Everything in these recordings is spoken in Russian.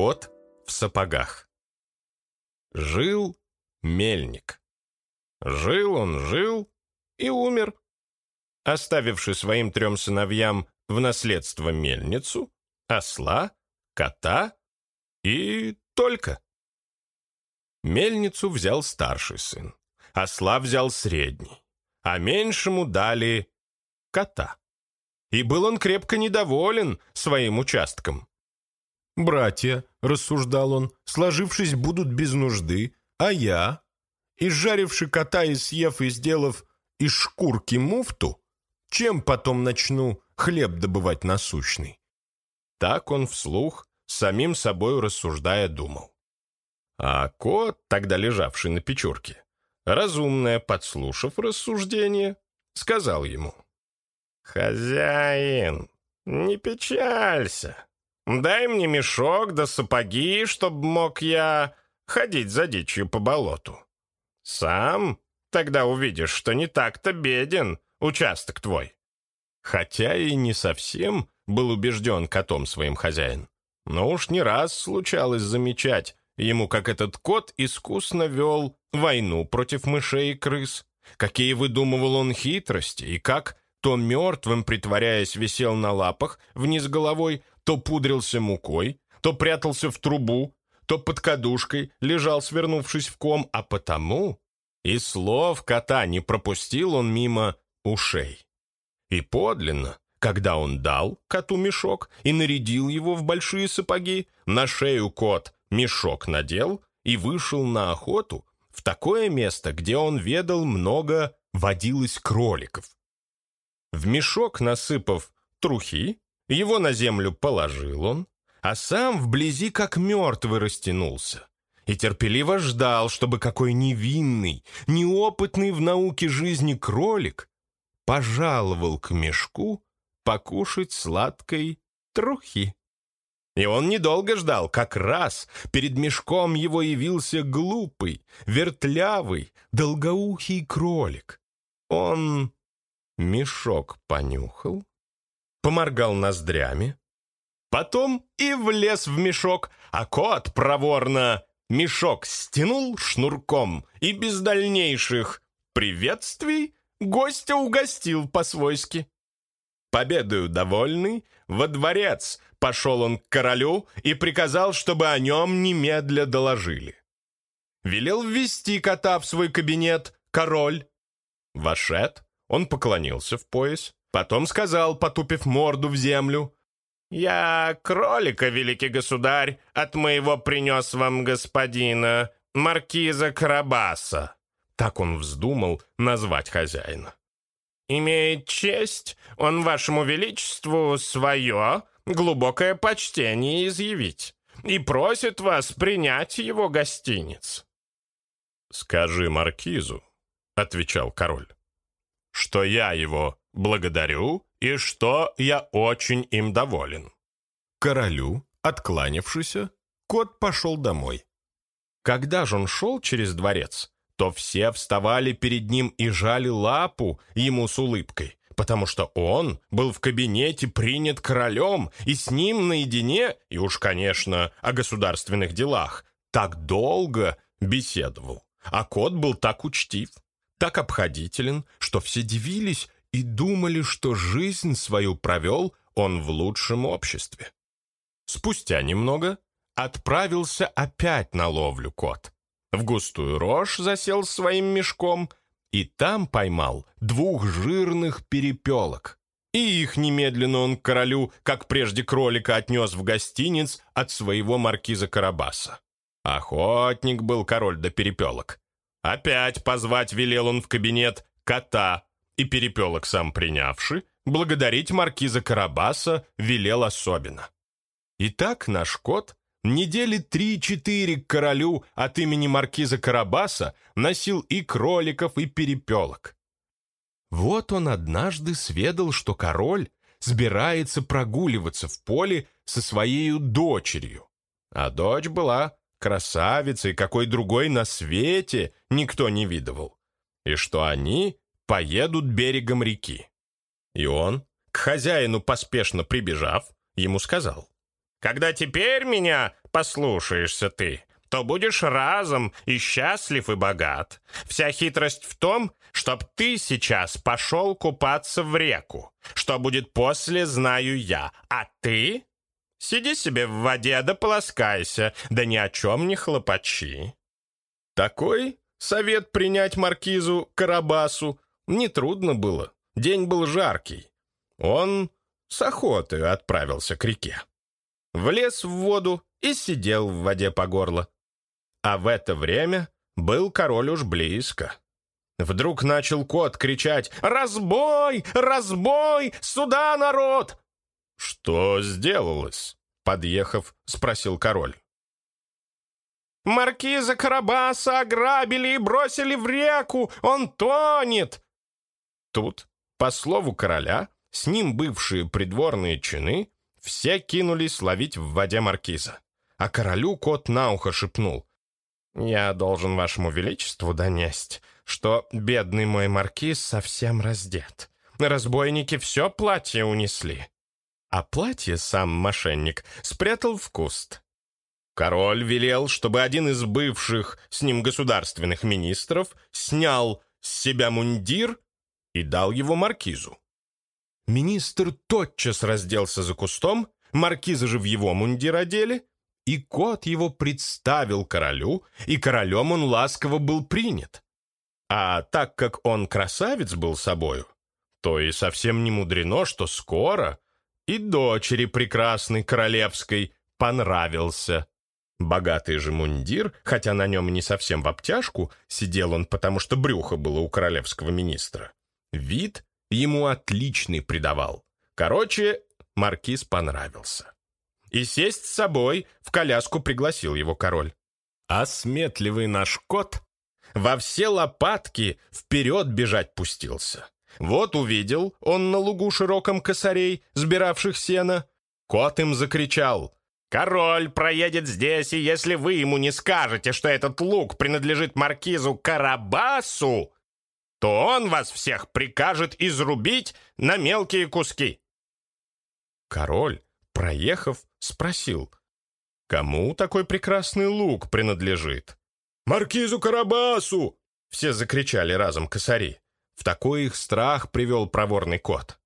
Кот в сапогах. Жил мельник. Жил он, жил и умер, оставивший своим трем сыновьям в наследство мельницу, осла, кота и только. Мельницу взял старший сын, осла взял средний, а меньшему дали кота. И был он крепко недоволен своим участком. «Братья», — рассуждал он, — «сложившись, будут без нужды, а я, изжаривши кота и съев и сделав из шкурки муфту, чем потом начну хлеб добывать насущный?» Так он вслух, самим собой рассуждая, думал. А кот, тогда лежавший на печурке, разумная, подслушав рассуждение, сказал ему. «Хозяин, не печалься. Дай мне мешок да сапоги, чтоб мог я ходить за дичью по болоту. Сам тогда увидишь, что не так-то беден участок твой. Хотя и не совсем был убежден котом своим хозяин. Но уж не раз случалось замечать ему, как этот кот искусно вел войну против мышей и крыс, какие выдумывал он хитрости, и как то мертвым, притворяясь, висел на лапах вниз головой, то пудрился мукой, то прятался в трубу, то под кадушкой лежал, свернувшись в ком, а потому и слов кота не пропустил он мимо ушей. И подлинно, когда он дал коту мешок и нарядил его в большие сапоги, на шею кот мешок надел и вышел на охоту в такое место, где он ведал много водилось кроликов. В мешок насыпав трухи, его на землю положил он, а сам вблизи как мертвый растянулся и терпеливо ждал, чтобы какой невинный, неопытный в науке жизни кролик пожаловал к мешку покушать сладкой трухи. И он недолго ждал, как раз перед мешком его явился глупый, вертлявый, долгоухий кролик. Он мешок понюхал, поморгал ноздрями, потом и влез в мешок, а кот проворно мешок стянул шнурком и без дальнейших приветствий гостя угостил по-свойски. Победою довольный, во дворец пошел он к королю и приказал, чтобы о нем немедля доложили. Велел ввести кота в свой кабинет король. Вошед, он поклонился в пояс, потом сказал, потупив морду в землю, «Я кролика, великий государь, от моего принес вам господина, маркиза Карабаса». Так он вздумал назвать хозяина. «Имеет честь он вашему величеству свое глубокое почтение изъявить и просит вас принять его гостиниц». «Скажи маркизу», — отвечал король, «что я его благодарю и что я очень им доволен». Королю, откланявшийся, кот пошел домой. Когда же он шел через дворец, то все вставали перед ним и жали лапу ему с улыбкой, потому что он был в кабинете принят королем и с ним наедине, и уж, конечно, о государственных делах, так долго беседовал. А кот был так учтив, так обходителен, что все дивились и думали, что жизнь свою провел он в лучшем обществе. Спустя немного отправился опять на ловлю кот. В густую рожь засел своим мешком и там поймал двух жирных перепелок. И их немедленно он к королю, как прежде кролика, отнес в гостиниц от своего маркиза Карабаса. Охотник был король до перепелок. Опять позвать велел он в кабинет кота, и перепелок сам принявший, благодарить маркиза Карабаса велел особенно. Итак, наш кот недели три-четыре к королю от имени маркиза Карабаса носил и кроликов, и перепелок. Вот он однажды сведал, что король собирается прогуливаться в поле со своей дочерью. А дочь была красавицей, какой другой на свете никто не видывал. И что они поедут берегом реки. И он, к хозяину поспешно прибежав, ему сказал, Когда теперь меня послушаешься ты, то будешь разом и счастлив, и богат. Вся хитрость в том, чтоб ты сейчас пошел купаться в реку. Что будет после, знаю я. А ты сиди себе в воде да полоскайся, да ни о чем не хлопочи. Такой совет принять маркизу Карабасу нетрудно было. День был жаркий. Он с охотой отправился к реке. Влез в воду и сидел в воде по горло. А в это время был король уж близко. Вдруг начал кот кричать «Разбой! Разбой! Сюда, народ!» «Что сделалось?» — подъехав, спросил король. «Маркиза Карабаса ограбили и бросили в реку! Он тонет!» Тут, по слову короля, с ним бывшие придворные чины все кинулись ловить в воде маркиза. А королю кот на ухо шепнул. «Я должен вашему величеству донесть, что бедный мой маркиз совсем раздет. Разбойники все платье унесли». А платье сам мошенник спрятал в куст. Король велел, чтобы один из бывших с ним государственных министров снял с себя мундир и дал его маркизу. Министр тотчас разделся за кустом, маркиза же в его мундир одели, и кот его представил королю, и королем он ласково был принят. А так как он красавец был собою, то и совсем не мудрено, что скоро и дочери прекрасной королевской понравился. Богатый же мундир, хотя на нем не совсем в обтяжку, сидел он, потому что брюхо было у королевского министра. Вид ему отличный придавал. Короче, маркиз понравился. И сесть с собой в коляску пригласил его король. А сметливый наш кот во все лопатки вперед бежать пустился. Вот увидел он на лугу широком косарей, сбиравших сено. Кот им закричал. «Король проедет здесь, и если вы ему не скажете, что этот лук принадлежит маркизу Карабасу, то он вас всех прикажет изрубить на мелкие куски». Король, проехав, спросил, «Кому такой прекрасный лук принадлежит?» «Маркизу Карабасу!» Все закричали разом косари. В такой их страх привел проворный кот.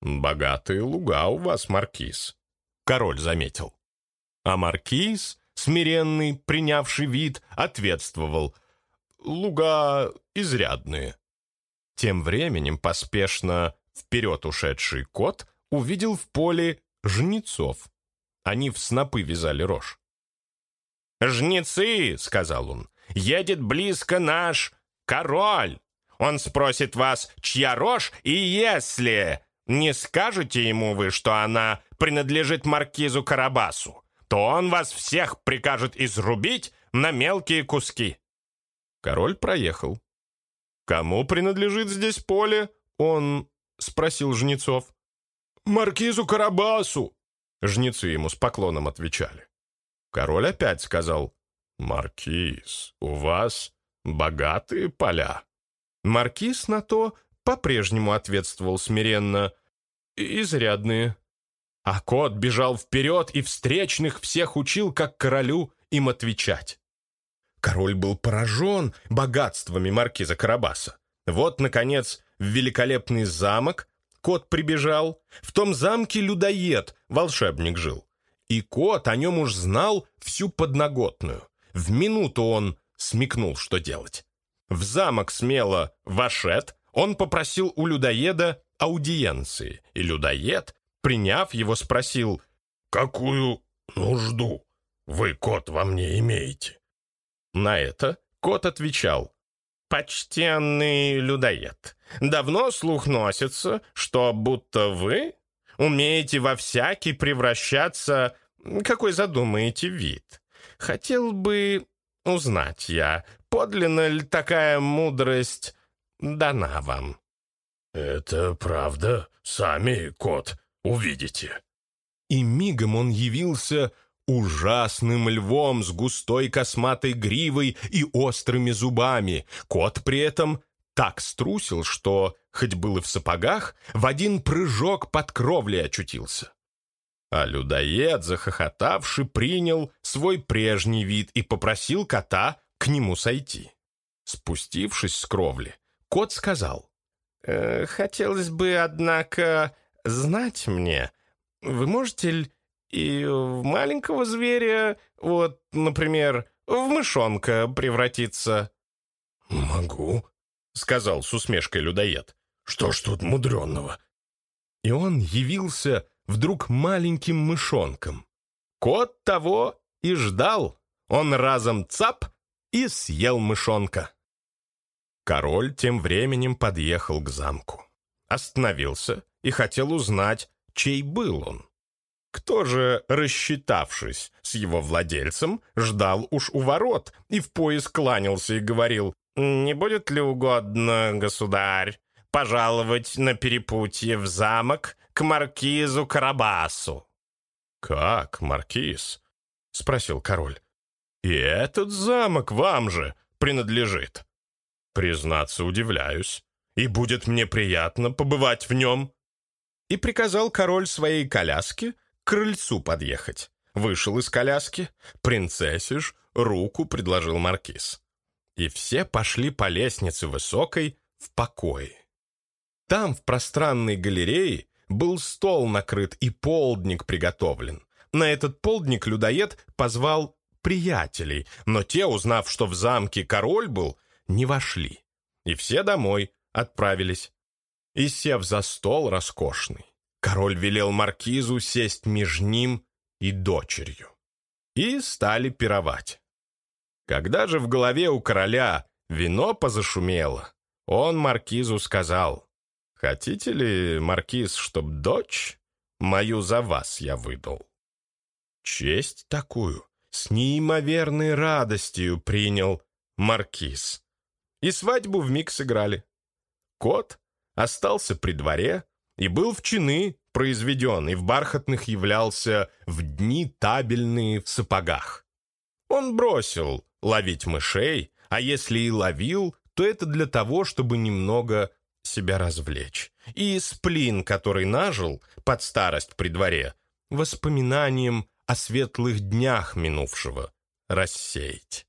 «Богатые луга у вас, маркиз», — король заметил. А маркиз, смиренный, принявший вид, ответствовал — луга изрядные. Тем временем поспешно вперед ушедший кот увидел в поле жнецов. Они в снопы вязали рожь. «Жнецы», — сказал он, — «едет близко наш король. Он спросит вас, чья рожь, и если не скажете ему вы, что она принадлежит маркизу Карабасу, то он вас всех прикажет изрубить на мелкие куски». Король проехал. «Кому принадлежит здесь поле?» Он спросил жнецов. «Маркизу Карабасу!» Жнецы ему с поклоном отвечали. Король опять сказал, «Маркиз, у вас богатые поля». Маркиз на то по-прежнему ответствовал смиренно, «Изрядные». А кот бежал вперед и встречных всех учил, как королю им отвечать. Король был поражен богатствами маркиза Карабаса. Вот, наконец, в великолепный замок кот прибежал. В том замке людоед, волшебник, жил. И кот о нем уж знал всю подноготную. В минуту он смекнул, что делать. В замок смело вошед, он попросил у людоеда аудиенции, и людоед, приняв его, спросил, «Какую нужду вы, кот, во мне имеете?» На это кот отвечал, «Почтенный людоед, давно слух носится, что будто вы умеете во всякий превращаться, какой задумаете вид. Хотел бы узнать я, подлинно ли такая мудрость дана вам?» «Это правда, сами, кот, увидите». И мигом он явился ужасным львом с густой косматой гривой и острыми зубами. Кот при этом так струсил, что, хоть был и в сапогах, в один прыжок под кровлей очутился. А людоед, захохотавший, принял свой прежний вид и попросил кота к нему сойти. Спустившись с кровли, кот сказал, «Э, «Хотелось бы, однако, знать мне, вы можете ли и в маленького зверя, вот, например, в мышонка превратиться?» «Могу», — сказал с усмешкой людоед. «Что ж тут мудренного?» И он явился вдруг маленьким мышонком. Кот того и ждал. Он разом цап и съел мышонка. Король тем временем подъехал к замку. Остановился и хотел узнать, чей был он. Кто же, рассчитавшись с его владельцем, ждал уж у ворот и в пояс кланялся и говорил, «Не будет ли угодно, государь, пожаловать на перепутье в замок к маркизу Карабасу?» «Как, маркиз?» — спросил король. «И этот замок вам же принадлежит?» «Признаться, удивляюсь, и будет мне приятно побывать в нем». И приказал король своей коляске к крыльцу подъехать. Вышел из коляски, принцессе ж руку предложил маркиз. И все пошли по лестнице высокой в покое. Там, в пространной галерее, был стол накрыт и полдник приготовлен. На этот полдник людоед позвал приятелей, но те, узнав, что в замке король был, не вошли. И все домой отправились. И, сев за стол роскошный, король велел маркизу сесть между ним и дочерью. И стали пировать. Когда же в голове у короля вино позашумело, он маркизу сказал, «Хотите ли, маркиз, чтоб дочь мою за вас я выдал?» Честь такую с неимоверной радостью принял маркиз. И свадьбу вмиг сыграли. Кот остался при дворе и был в чины произведен, и в бархатных являлся в дни табельные в сапогах. Он бросил ловить мышей, а если и ловил, то это для того, чтобы немного себя развлечь. И сплин, который нажил под старость при дворе, воспоминанием о светлых днях минувшего рассеять.